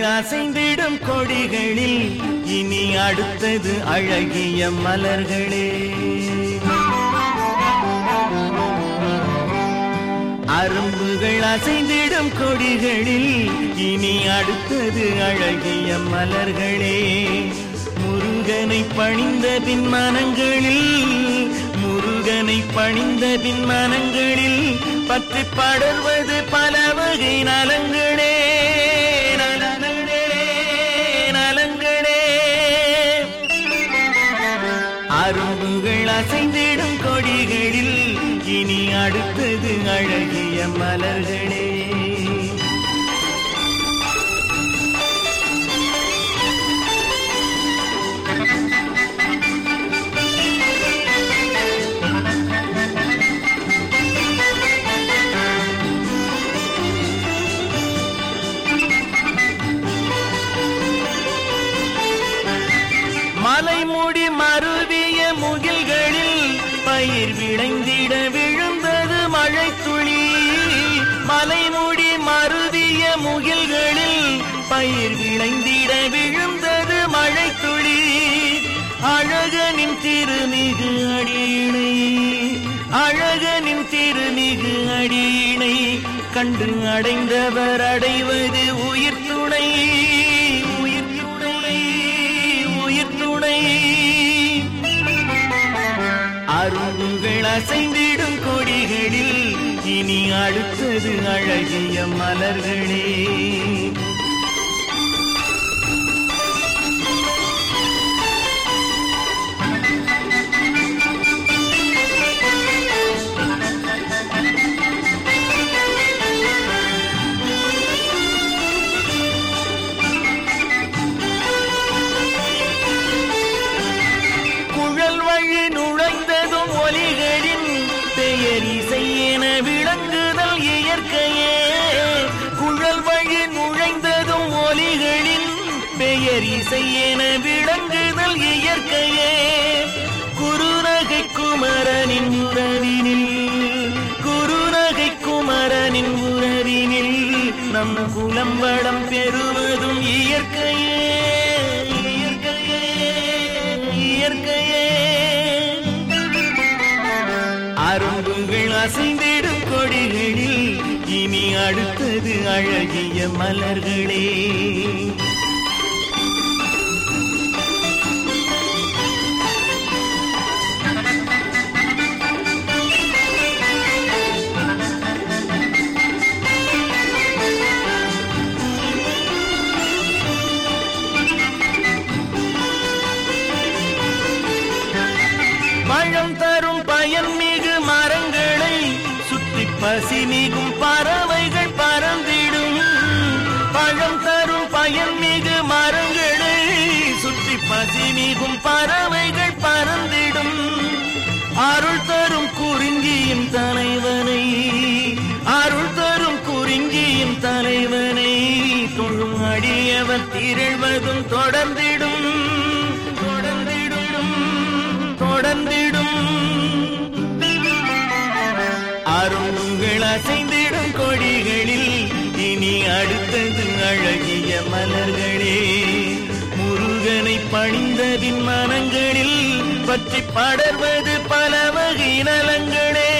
அரும்புகள் அசைந்திடும் கொடிகளில் இனி அடுத்தது அழகிய மலர்களே. அரும்புகள் அசைந்திடும் கொடிகளில் இனி அடுத்தது அழகிய மலர்களே. முருகனை பணிந்த மனங்களில் முருகனை பணிந்த மனங்களில் பற்றி படர்வது பல வகை நலங்களே. இனி அடுத்தது அழகிய மலர்களே. மலைமுடி மருவிய முகில்களில் பயிர் விளைந்திடவே மருவிய முகில்களில் பயிர் விளைந்திட விழுந்தது மழை துளி அழகனின் திருமிகு அடியினை அழகனின் திருமிகு அடியினை கண்டு அடைந்தவர் அடைவது உயிர் அரும்புகள் கொடிகளில் இனி அடுத்தது அழகிய மலர்களே. வழி நுழைந்ததும் ஒலிகளின் பெயர் இசை என விளங்குதல் இயற்கையே. குழல் வழி நுழைந்ததும் ஒலிகளின் பெயர் இசை என விளங்குதல் இயற்கையே. குருநகை குமரனின் உறவினில் குருநகை குமரனின் உறவினில் நம் குலம் வளம் பெறுவதும் இயற்கையே. அரும்புகள் அசைந்திடும் கொடிகளில் இனி அடுத்தது அழகிய மலர்களே. சுற்றி பசி மிகும் பறவைகள் பறந்திடும். பழம் தரும் பயன் மிகு மரங்களை சுற்றி பசி மிகும் பறவைகள் பறந்திடும். அருள் தரும் குறிஞ்சியின் தலைவனை அருள் தரும் குறிஞ்சியின் தலைவனை தொழும் அடியவர் திரழ்வதும் தொடர்ந்திடும். தொடர்ந்திடும் தொடர்ந்திடும். அருள்கள் அசைந்திடும் கொடிகளில் இனி அடுத்தது அழகிய மலர்களே. முருகனை பணிந்ததின் மனங்களில் பற்றி படர்வது பல வகை நலங்களே.